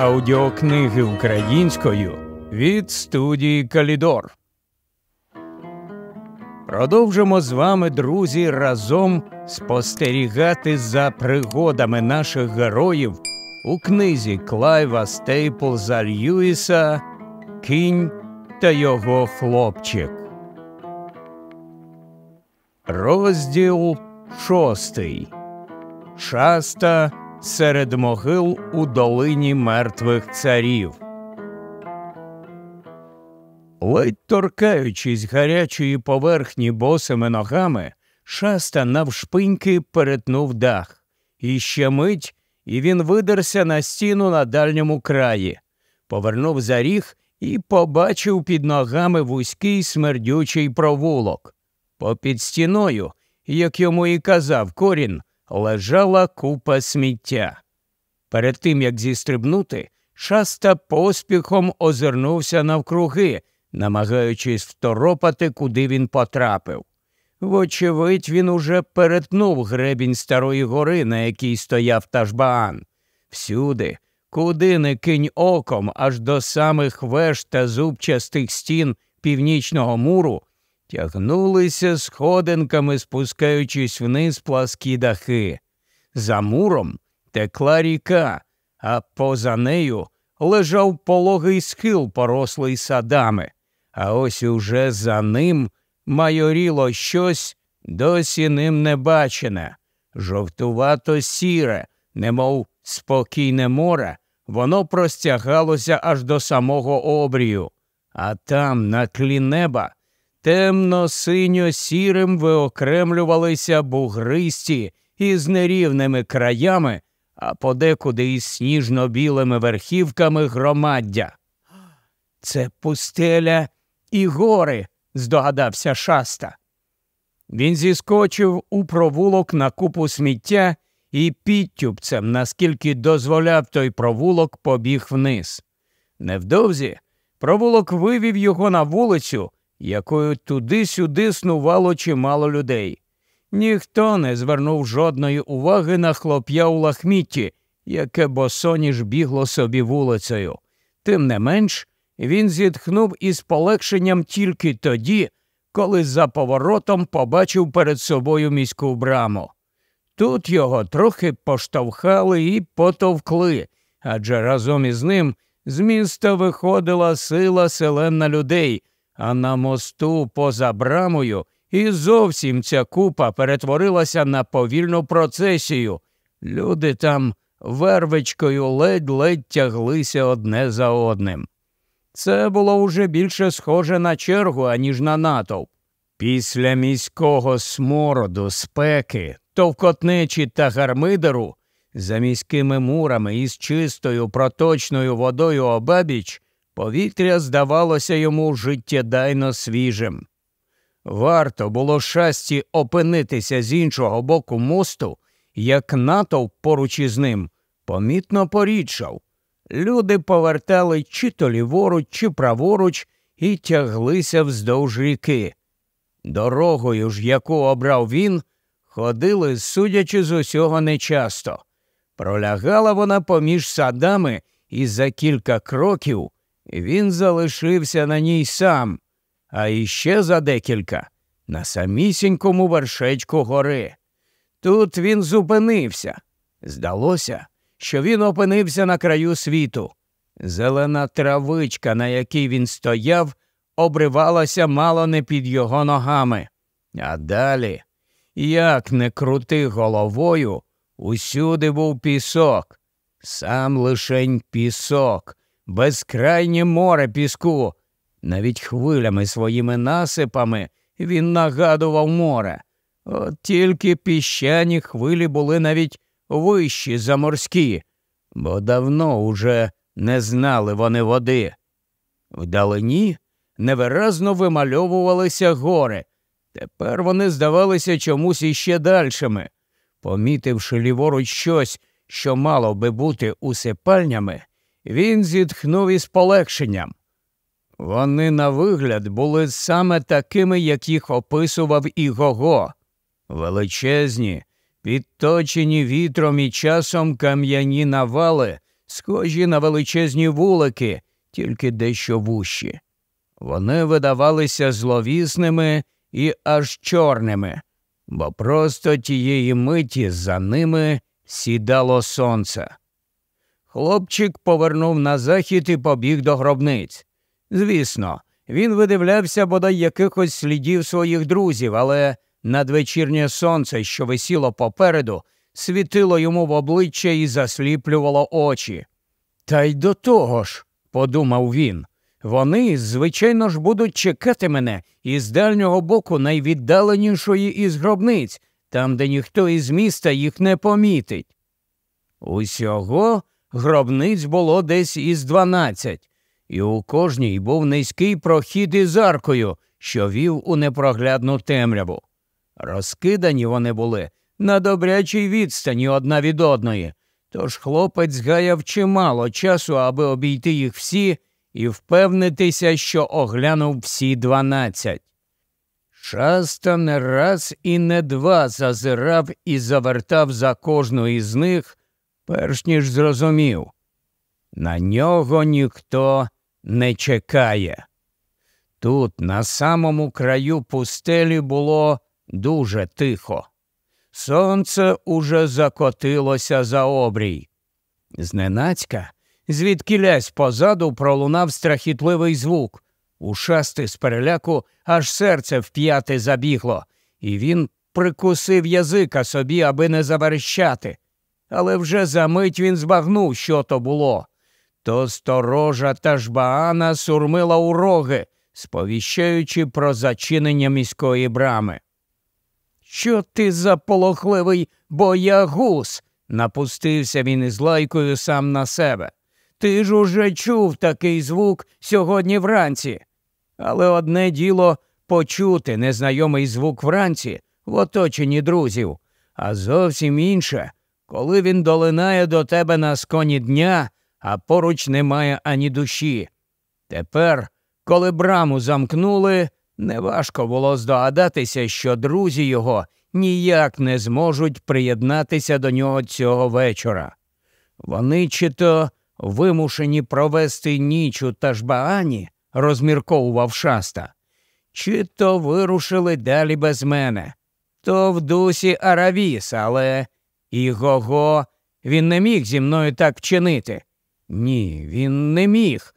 Аудіокниги українською від студії Калідор. Продовжимо з вами, друзі, разом спостерігати за пригодами наших героїв у книзі Клайва Стейплза Льюіса Кінь та його хлопчик. Розділ шостий. Шаста серед могил у долині мертвих царів. Ледь торкаючись гарячої поверхні босими ногами, шаста навшпиньки перетнув дах. І ще мить, і він видерся на стіну на дальньому краї, повернув за ріг і побачив під ногами вузький смердючий провулок. Попід стіною, як йому і казав корін, лежала купа сміття. Перед тим як зістрибнути, шаста поспіхом озирнувся навкруги, намагаючись второпати, куди він потрапив. Вочевидь, він уже перетнув гребінь старої гори, на якій стояв Ташбаан. Всюди, куди не кинь оком, аж до самих веж та зубчастих стін північного муру, тягнулися сходинками, спускаючись вниз пласкі дахи. За муром текла ріка, а поза нею лежав пологий схил, порослий садами, а ось уже за ним майоріло щось досі ним не бачене, жовтувато сіре, немов спокійне море, воно простягалося аж до самого обрію, а там, на тлі неба, темно синьо сірим виокремлювалися бугристі із нерівними краями, а подекуди із сніжно-білими верхівками громаддя. Це пустеля і гори, здогадався шаста. Він зіскочив у провулок на купу сміття і підтюбцем, наскільки дозволяв той провулок, побіг вниз. Невдовзі провулок вивів його на вулицю, якою туди-сюди снувало чимало людей. Ніхто не звернув жодної уваги на хлоп'я у лахмітті, яке босоніж бігло собі вулицею. Тим не менш, він зітхнув із полегшенням тільки тоді, коли за поворотом побачив перед собою міську браму. Тут його трохи поштовхали і потовкли, адже разом із ним з міста виходила сила селена людей, а на мосту поза брамою і зовсім ця купа перетворилася на повільну процесію. Люди там вервичкою ледь-ледь тяглися одне за одним. Це було уже більше схоже на чергу, аніж на натовп. Після міського смороду, спеки, товкотнечі та гармидеру, за міськими мурами із чистою проточною водою обабіч, повітря здавалося йому життєдайно свіжим. Варто було шасті опинитися з іншого боку мосту, як натовп поруч із ним помітно порідшав. Люди повертали чи то ліворуч, чи праворуч і тяглися вздовж ріки. Дорогою ж, яку обрав він, ходили, судячи з усього нечасто. Пролягала вона поміж садами, і за кілька кроків він залишився на ній сам, а іще за декілька на самісінькому вершечку гори. Тут він зупинився. Здалося, що він опинився на краю світу. Зелена травичка, на якій він стояв, обривалася мало не під його ногами. А далі, як не крути головою, усюди був пісок, сам лишень пісок, безкрайнє море піску. Навіть хвилями своїми насипами він нагадував море. От тільки піщані хвилі були навіть вищі за морські, бо давно уже не знали вони води. Вдалині невиразно вимальовувалися гори. Тепер вони здавалися чомусь іще дальшими. Помітивши ліворуч щось, що мало би бути усипальнями, він зітхнув із полегшенням. Вони на вигляд були саме такими, як їх описував і Гого. величезні, підточені вітром і часом кам'яні навали схожі на величезні вулики, тільки дещо вущі. Вони видавалися зловісними і аж чорними, бо просто тієї миті за ними сідало сонце. Хлопчик повернув на захід і побіг до гробниць. Звісно, він видивлявся бодай якихось слідів своїх друзів, але надвечірнє сонце, що висіло попереду, світило йому в обличчя і засліплювало очі. Та й до того ж, подумав він, вони, звичайно ж, будуть чекати мене із дальнього боку найвіддаленішої із гробниць, там, де ніхто із міста їх не помітить. Усього гробниць було десь із дванадцять, і у кожній був низький прохід із аркою, що вів у непроглядну темряву. Розкидані вони були на добрячій відстані одна від одної, тож хлопець гаяв чимало часу, аби обійти їх всі і впевнитися, що оглянув всі дванадцять. Шаста не раз і не два зазирав і завертав за кожну із них, перш ніж зрозумів. На нього ніхто не чекає. Тут, на самому краю пустелі, було дуже тихо. Сонце уже закотилося за обрій. Зненацька, звідкілясь позаду пролунав страхітливий звук. У шасти з переляку аж серце вп'яти забігло, і він прикусив язика собі, аби не заверещати. Але вже за мить він збагнув, що то було. То сторожа та жбаана сурмила у роги, сповіщаючи про зачинення міської брами. Що ти за полохливий боягуз? напустився він із лайкою сам на себе. Ти ж уже чув такий звук сьогодні вранці. Але одне діло почути незнайомий звук вранці в оточенні друзів, а зовсім інше, коли він долинає до тебе на сконі дня, а поруч немає ані душі. Тепер, коли браму замкнули, неважко було здогадатися, що друзі його ніяк не зможуть приєднатися до нього цього вечора. Вони чи то вимушені провести ніч у Ташбаані, розмірковував шаста, чи то вирушили далі без мене. То в дусі Аравіс, але і Гого він не міг зі мною так вчинити. Ні, він не міг.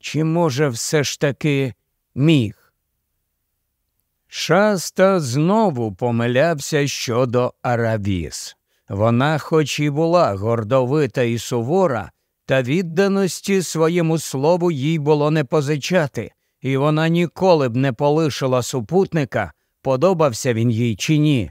Чи, може, все ж таки міг? Шаста знову помилявся щодо Аравіс. Вона, хоч і була гордовита і сувора, та відданості своєму слову їй було не позичати, і вона ніколи б не полишила супутника, подобався він їй чи ні.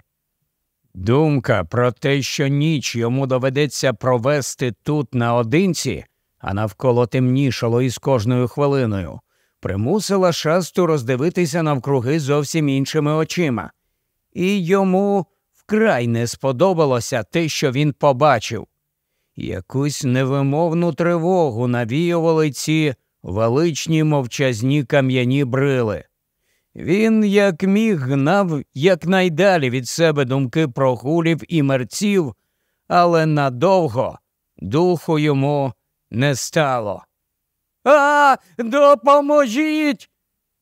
Думка про те, що ніч йому доведеться провести тут наодинці, а навколо темнішало із кожною хвилиною, примусила шасту роздивитися навкруги зовсім іншими очима, і йому вкрай не сподобалося те, що він побачив. Якусь невимовну тривогу навіювали ці величні мовчазні кам'яні брили. Він, як міг, гнав якнайдалі від себе думки про гулів і мерців, але надовго духу йому не стало. А, допоможіть!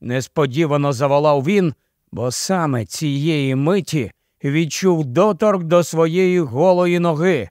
несподівано заволав він, бо саме цієї миті відчув доторк до своєї голої ноги.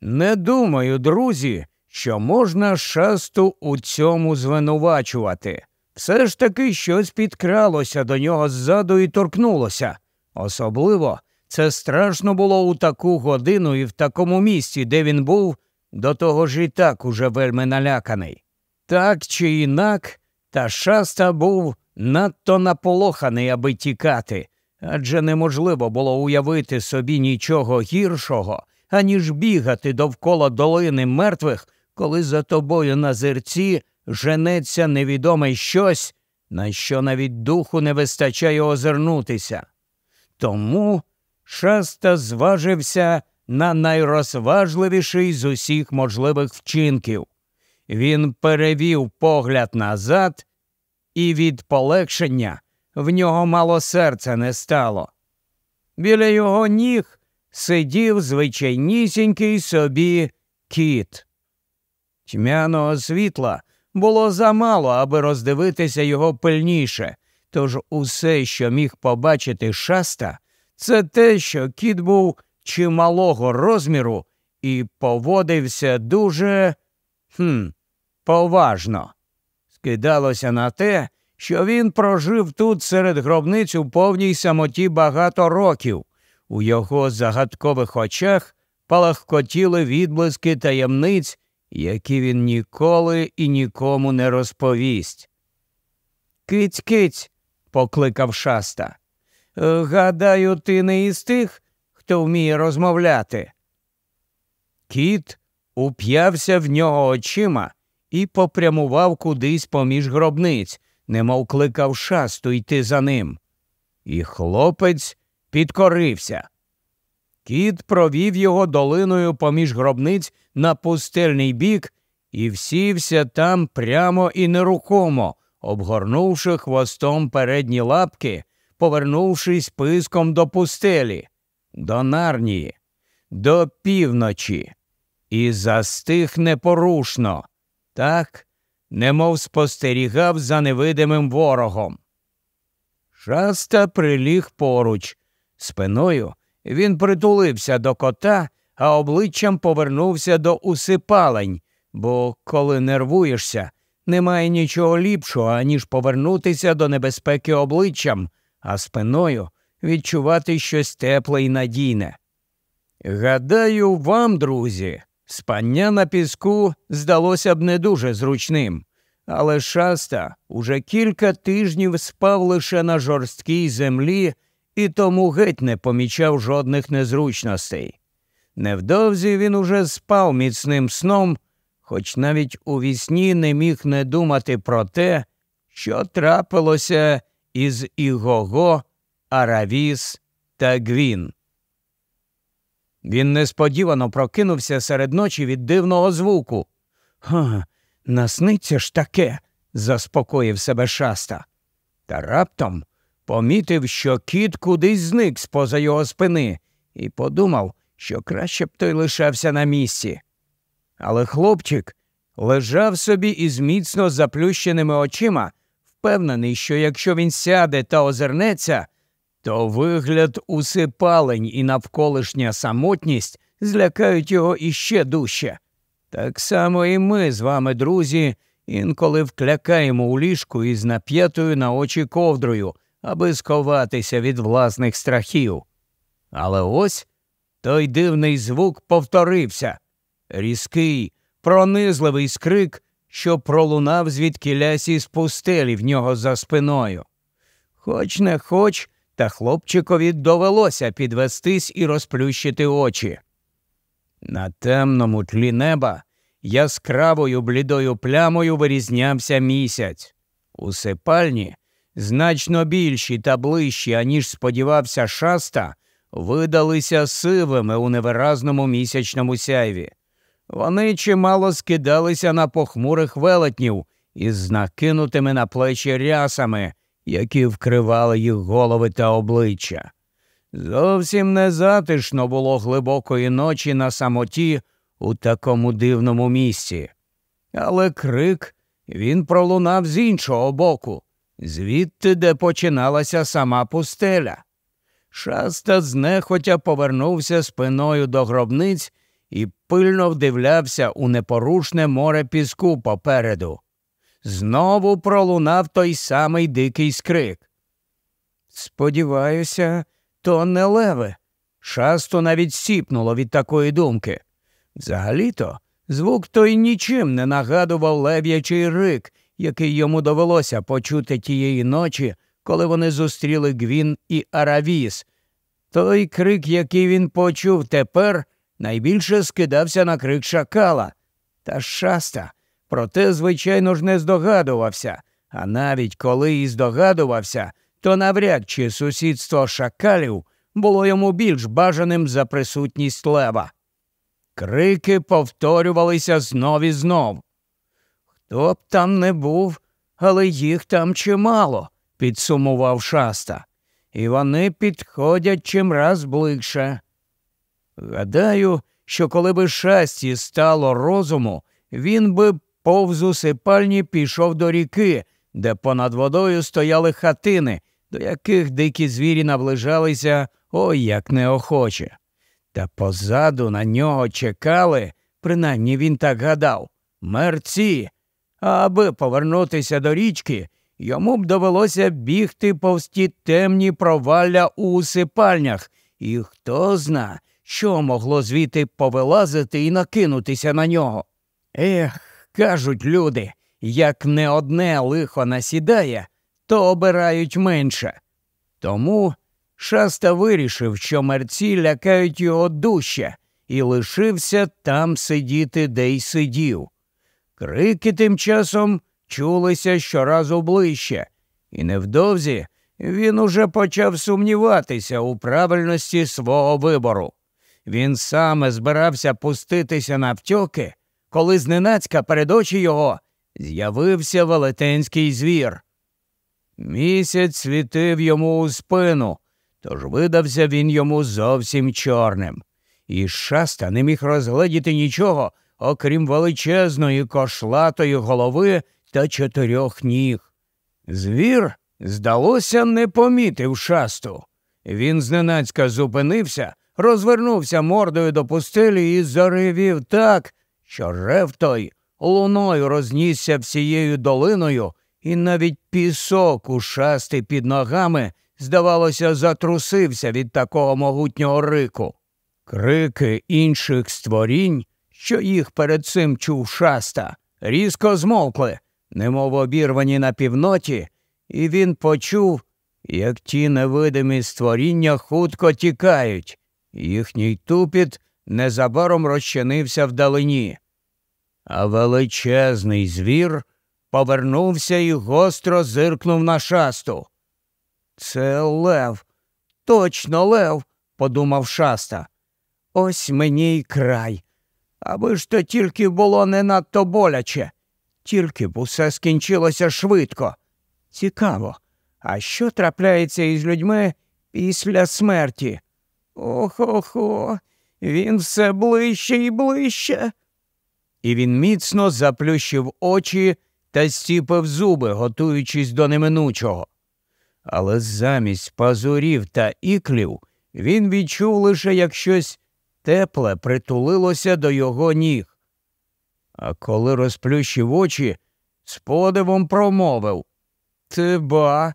Не думаю, друзі, що можна шасту у цьому звинувачувати. Все ж таки щось підкралося до нього ззаду і торкнулося. Особливо це страшно було у таку годину і в такому місці, де він був, до того ж і так уже вельми наляканий. Так чи інак, та шаста був надто наполоханий, аби тікати, адже неможливо було уявити собі нічого гіршого, аніж бігати довкола долини мертвих, коли за тобою на зерці женеться невідоме щось, на що навіть духу не вистачає озирнутися. Тому шаста зважився на найрозважливіший з усіх можливих вчинків. Він перевів погляд назад, і від полегшення в нього мало серця не стало. Біля його ніг сидів звичайнісінький собі кіт. Тьмяного світла було замало, аби роздивитися його пильніше, тож усе, що міг побачити шаста, це те, що кіт був чималого розміру і поводився дуже хм, поважно. Скидалося на те, що він прожив тут серед гробниць у повній самоті багато років. У його загадкових очах палахкотіли відблиски таємниць, які він ніколи і нікому не розповість. Киць, киць, покликав шаста. Гадаю, ти не із тих, хто вміє розмовляти. Кіт уп'явся в нього очима і попрямував кудись поміж гробниць, немов кликав шасту йти за ним. І хлопець підкорився. Кіт провів його долиною поміж гробниць на пустельний бік і всівся там прямо і нерухомо, обгорнувши хвостом передні лапки, повернувшись писком до пустелі, до нарнії, до півночі, і застиг непорушно, так, немов спостерігав за невидимим ворогом. Шаста приліг поруч, спиною він притулився до кота, а обличчям повернувся до усипалень, бо коли нервуєшся, немає нічого ліпшого, аніж повернутися до небезпеки обличчям, а спиною відчувати щось тепле і надійне. Гадаю, вам, друзі, спання на піску здалося б не дуже зручним, але шаста уже кілька тижнів спав лише на жорсткій землі і тому геть не помічав жодних незручностей. Невдовзі він уже спав міцним сном, хоч навіть у вісні не міг не думати про те, що трапилося із Ігого, Аравіс та Гвін. Він несподівано прокинувся серед ночі від дивного звуку. Ха, насниться ж таке, заспокоїв себе шаста. Та раптом помітив, що кіт кудись зник з поза його спини, і подумав, що краще б той лишався на місці. Але хлопчик лежав собі із міцно заплющеними очима, впевнений, що якщо він сяде та озирнеться, то вигляд усипалень і навколишня самотність злякають його іще дужче. Так само і ми з вами, друзі, інколи вклякаємо у ліжку із нап'ятою на очі ковдрою, аби сховатися від власних страхів. Але ось той дивний звук повторився різкий, пронизливий скрик, що пролунав звідкілясь із пустелі в нього за спиною. Хоч не хоч, та хлопчикові довелося підвестись і розплющити очі. На темному тлі неба яскравою блідою плямою вирізнявся місяць. У сипальні значно більші та ближчі, аніж сподівався шаста, видалися сивими у невиразному місячному сяйві. Вони чимало скидалися на похмурих велетнів із накинутими на плечі рясами, які вкривали їх голови та обличчя. Зовсім не затишно було глибокої ночі на самоті у такому дивному місці. Але крик він пролунав з іншого боку, звідти, де починалася сама пустеля. Шаста знехотя повернувся спиною до гробниць і пильно вдивлявся у непорушне море піску попереду. Знову пролунав той самий дикий скрик. Сподіваюся, то не леве. Шасту навіть сіпнуло від такої думки. Взагалі-то звук той нічим не нагадував лев'ячий рик, який йому довелося почути тієї ночі, коли вони зустріли Гвін і Аравіс. Той крик, який він почув тепер, найбільше скидався на крик шакала. Та шаста, проте, звичайно ж, не здогадувався, а навіть коли і здогадувався, то навряд чи сусідство шакалів було йому більш бажаним за присутність лева. Крики повторювалися знов і знов. Хто б там не був, але їх там чимало, підсумував шаста, і вони підходять чимраз ближче. Гадаю, що коли би шасті стало розуму, він би повз усипальні пішов до ріки, де понад водою стояли хатини, до яких дикі звірі наближалися ой як неохоче. Та позаду на нього чекали, принаймні він так гадав, мерці. Аби повернутися до річки, йому б довелося бігти повз ті темні провалля у усипальнях, і хто зна, що могло звідти повилазити і накинутися на нього. Ех, кажуть люди, як не одне лихо насідає, то обирають менше. Тому шаста вирішив, що мерці лякають його дужче, і лишився там сидіти, де й сидів. Крики тим часом чулися щоразу ближче, і невдовзі він уже почав сумніватися у правильності свого вибору. Він саме збирався пуститися на втьоки, коли зненацька перед очі його з'явився велетенський звір. Місяць світив йому у спину, тож видався він йому зовсім чорним, і шаста не міг розгледіти нічого, окрім величезної кошлатої голови та чотирьох ніг. Звір, здалося, не помітив шасту. Він зненацька зупинився, розвернувся мордою до пустелі і заревів так, що рев той луною рознісся всією долиною, і навіть пісок у шасти під ногами, здавалося, затрусився від такого могутнього рику. Крики інших створінь, що їх перед цим чув шаста, різко змовкли, немов обірвані на півноті, і він почув, як ті невидимі створіння хутко тікають, їхній тупіт незабаром розчинився вдалині. А величезний звір повернувся і гостро зиркнув на шасту. Це Лев, точно Лев, подумав шаста. Ось мені й край. Аби ж то тільки було не надто боляче, тільки б усе скінчилося швидко. Цікаво, а що трапляється із людьми після смерті? Ох ох, ох він все ближче і ближче. І він міцно заплющив очі та стіпив зуби, готуючись до неминучого. Але замість пазурів та іклів він відчув лише як щось тепле притулилося до його ніг. А коли розплющив очі, з подивом промовив Ти ба,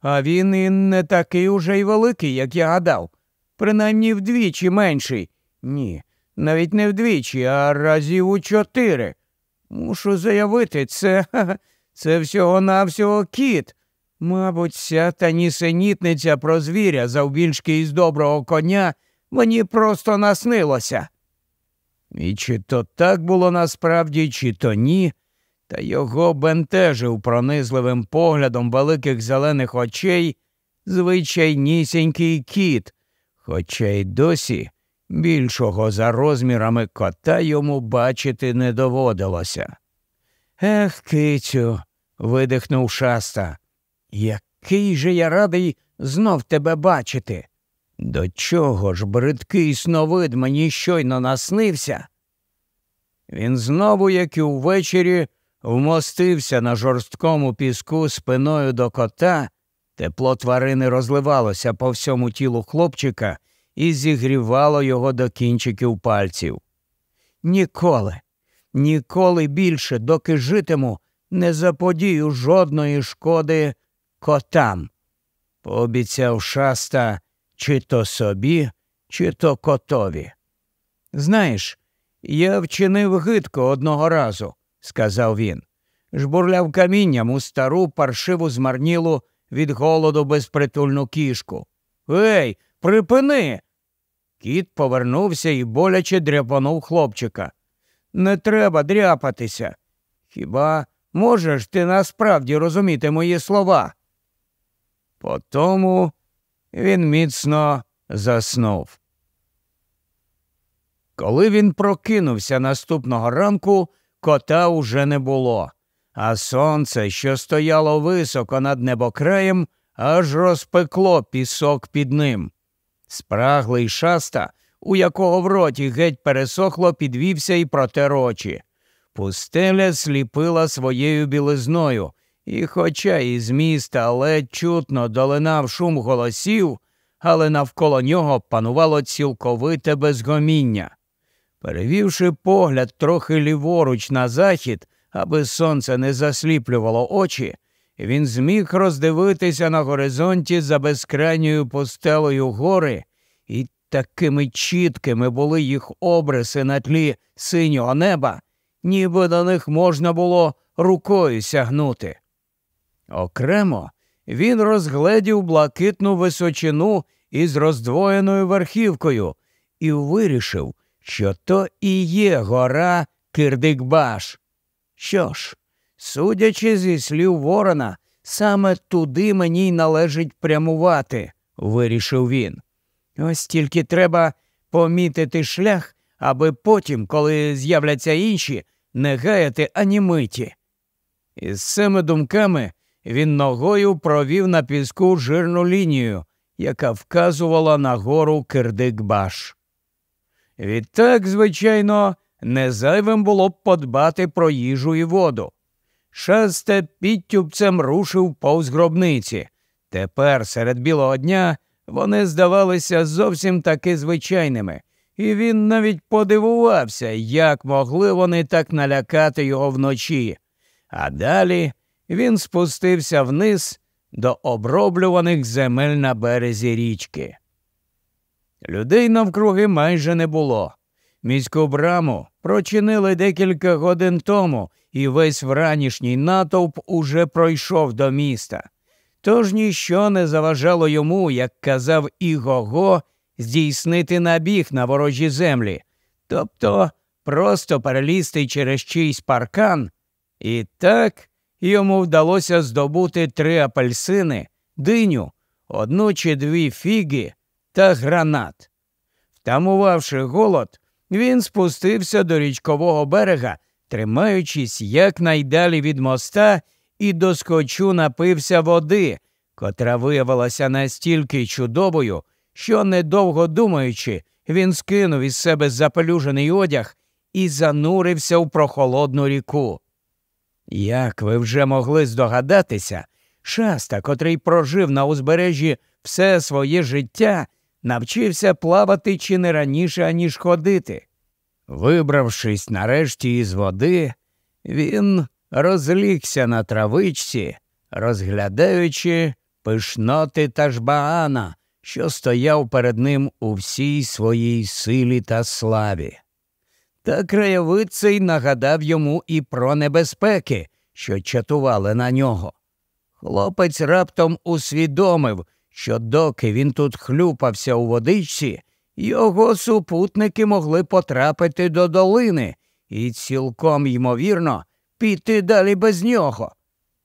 а він і не такий уже й великий, як я гадав, принаймні вдвічі менший. Ні, навіть не вдвічі, а разів у чотири. Мушу заявити, це це всього навсього кіт. Мабуть, ця та нісенітниця про звіря завбільшки із доброго коня мені просто наснилося. І чи то так було насправді, чи то ні, та його бентежив пронизливим поглядом великих зелених очей звичайнісінький кіт, хоча й досі більшого за розмірами кота йому бачити не доводилося. Ех, кицю, видихнув шаста, який же я радий знов тебе бачити. До чого ж бридкий сновид мені щойно наснився? Він знову, як і увечері, вмостився на жорсткому піску спиною до кота, тепло тварини розливалося по всьому тілу хлопчика і зігрівало його до кінчиків пальців. Ніколи, ніколи більше, доки житиму, не заподію жодної шкоди котам. Пообіцяв шаста чи то собі, чи то котові. Знаєш, я вчинив гидко одного разу, сказав він, жбурляв камінням у стару паршиву змарнілу від голоду безпритульну кішку. Ей, припини. Кіт повернувся і боляче дряпанув хлопчика. Не треба дряпатися. Хіба можеш ти насправді розуміти мої слова? Потому він міцно заснув. Коли він прокинувся наступного ранку, кота уже не було, а сонце, що стояло високо над небокраєм, аж розпекло пісок під ним. Спраглий шаста, у якого в роті геть пересохло, підвівся і протер очі. Пустеля сліпила своєю білизною, і, хоча із міста ледь чутно долинав шум голосів, але навколо нього панувало цілковите безгоміння. Перевівши погляд трохи ліворуч на захід, аби сонце не засліплювало очі, він зміг роздивитися на горизонті за безкрайньою постелою гори, і такими чіткими були їх обриси на тлі синього неба, ніби до них можна було рукою сягнути. Окремо він розгледів блакитну височину із роздвоєною верхівкою і вирішив, що то і є гора Кирдикбаш. Що ж, судячи зі слів Ворона, саме туди мені й належить прямувати, вирішив він. Ось тільки треба помітити шлях, аби потім, коли з'являться інші, не гаяти ані миті. Із цими думками він ногою провів на піску жирну лінію, яка вказувала на гору Кирдикбаш. Відтак, звичайно, не зайвим було б подбати про їжу і воду. Шасте підтюбцем рушив повз гробниці. Тепер, серед білого дня, вони здавалися зовсім таки звичайними, і він навіть подивувався, як могли вони так налякати його вночі. А далі він спустився вниз до оброблюваних земель на березі річки. Людей навкруги майже не було. Міську браму прочинили декілька годин тому, і весь вранішній натовп уже пройшов до міста. Тож ніщо не заважало йому, як казав Ігого, здійснити набіг на ворожі землі, тобто просто перелізти через чийсь паркан. І так йому вдалося здобути три апельсини, диню, одну чи дві фіги та гранат. Втамувавши голод, він спустився до річкового берега, тримаючись якнайдалі від моста, і доскочу напився води, котра виявилася настільки чудовою, що, недовго думаючи, він скинув із себе запелюжений одяг і занурився в прохолодну ріку. Як ви вже могли здогадатися, шаста, котрий прожив на узбережжі все своє життя, навчився плавати чи не раніше, аніж ходити. Вибравшись нарешті із води, він розлігся на травичці, розглядаючи пишноти Тажбаана, що стояв перед ним у всій своїй силі та славі. Та краєвид цей нагадав йому і про небезпеки, що чатували на нього. Хлопець раптом усвідомив, що доки він тут хлюпався у водичці, його супутники могли потрапити до долини і цілком ймовірно піти далі без нього.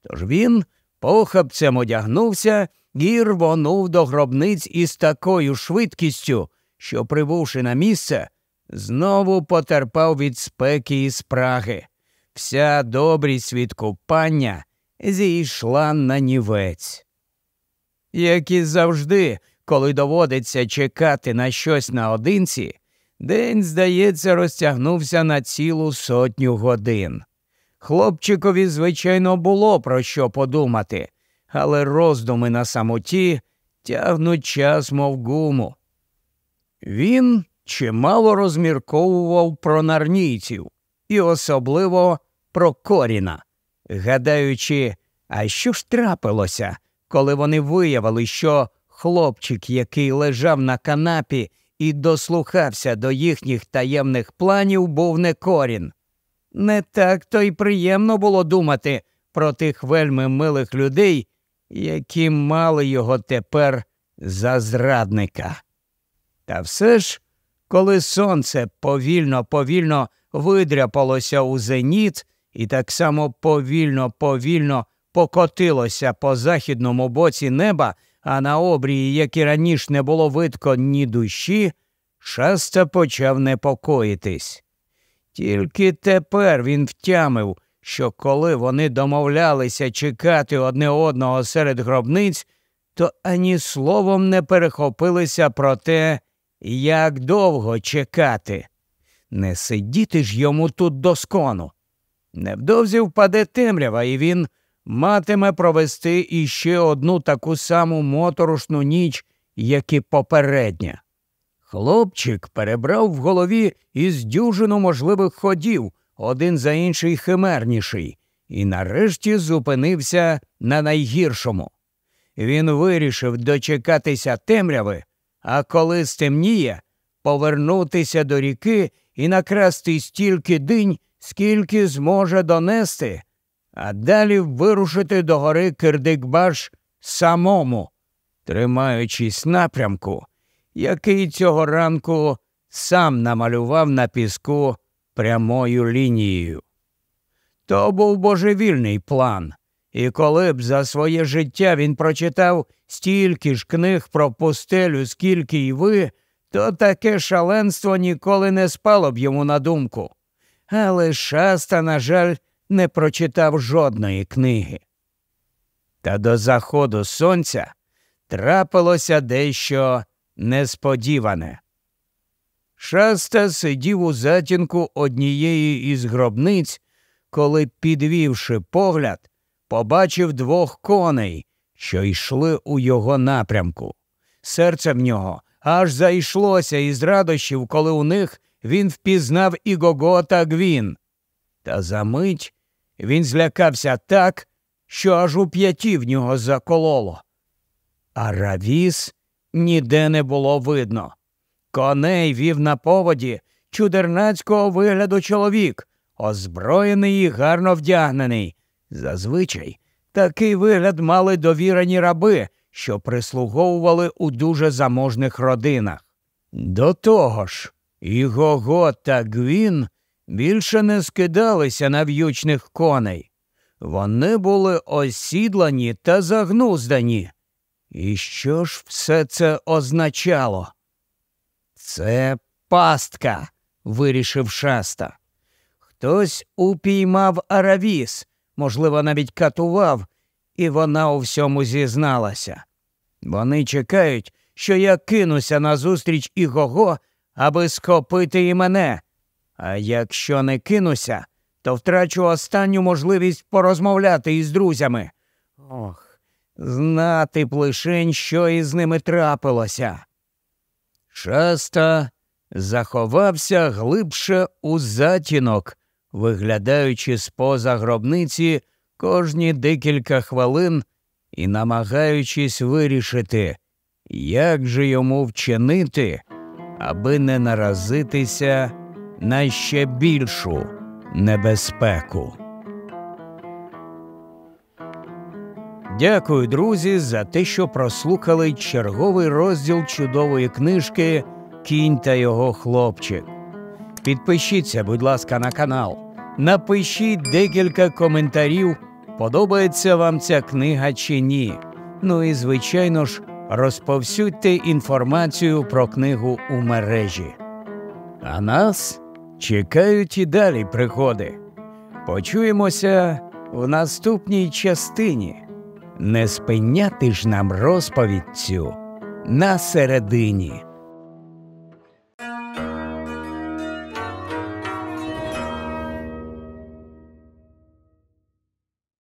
Тож він похапцем одягнувся і рвонув до гробниць із такою швидкістю, що, прибувши на місце, знову потерпав від спеки і спраги. Вся добрість від купання зійшла на нівець. Як і завжди, коли доводиться чекати на щось наодинці, день, здається, розтягнувся на цілу сотню годин. Хлопчикові, звичайно, було про що подумати, але роздуми на самоті тягнуть час, мов гуму. Він чимало розмірковував про нарнійців і особливо про коріна, гадаючи, а що ж трапилося, коли вони виявили, що хлопчик, який лежав на канапі і дослухався до їхніх таємних планів, був не корін. Не так то й приємно було думати про тих вельми милих людей, які мали його тепер за зрадника. Та все ж, коли сонце повільно, повільно видряпалося у зеніт і так само повільно, повільно покотилося по західному боці неба, а на обрії, як і раніше не було видко ні душі, шаста почав непокоїтись. Тільки тепер він втямив, що коли вони домовлялися чекати одне одного серед гробниць, то ані словом не перехопилися про те, як довго чекати. Не сидіти ж йому тут доскону. Невдовзі впаде темрява, і він матиме провести іще одну таку саму моторошну ніч, як і попередня. Хлопчик перебрав в голові із дюжину можливих ходів, один за інший химерніший, і нарешті зупинився на найгіршому. Він вирішив дочекатися темряви, а коли стемніє, повернутися до ріки і накрасти стільки динь, скільки зможе донести, а далі вирушити до гори Кирдикбаш самому, тримаючись напрямку, який цього ранку сам намалював на піску прямою лінією. То був божевільний план, і коли б за своє життя він прочитав стільки ж книг про пустелю, скільки й ви, то таке шаленство ніколи не спало б йому на думку. Але шаста, на жаль, не прочитав жодної книги. Та до заходу сонця трапилося дещо несподіване. Шаста сидів у затінку однієї із гробниць, коли, підвівши погляд, побачив двох коней, що йшли у його напрямку. Серце в нього аж зайшлося із радощів, коли у них він впізнав і Гого та Гвін. Та за мить він злякався так, що аж у п'яті в нього закололо. А равіс ніде не було видно. Коней вів на поводі чудернацького вигляду чоловік, озброєний і гарно вдягнений. Зазвичай такий вигляд мали довірені раби, що прислуговували у дуже заможних родинах. До того ж, і Гого та Гвін більше не скидалися на в'ючних коней. Вони були осідлані та загнуздані. І що ж все це означало? Це пастка, вирішив шаста. Хтось упіймав Аравіс, можливо, навіть катував, і вона у всьому зізналася. Вони чекають, що я кинуся назустріч Ігого, аби схопити і мене. А якщо не кинуся, то втрачу останню можливість порозмовляти із друзями. Ох, знати б лишень, що із ними трапилося. Шаста заховався глибше у затінок, виглядаючи з поза гробниці кожні декілька хвилин і намагаючись вирішити, як же йому вчинити, аби не наразитися на ще більшу небезпеку. Дякую, друзі, за те, що прослухали черговий розділ чудової книжки Кінь та його хлопчик. Підпишіться, будь ласка, на канал. Напишіть декілька коментарів, подобається вам ця книга чи ні. Ну і, звичайно ж, розповсюдьте інформацію про книгу у мережі. А нас чекають і далі пригоди. Почуємося в наступній частині. Не спиняти ж нам розповідь цю на середині.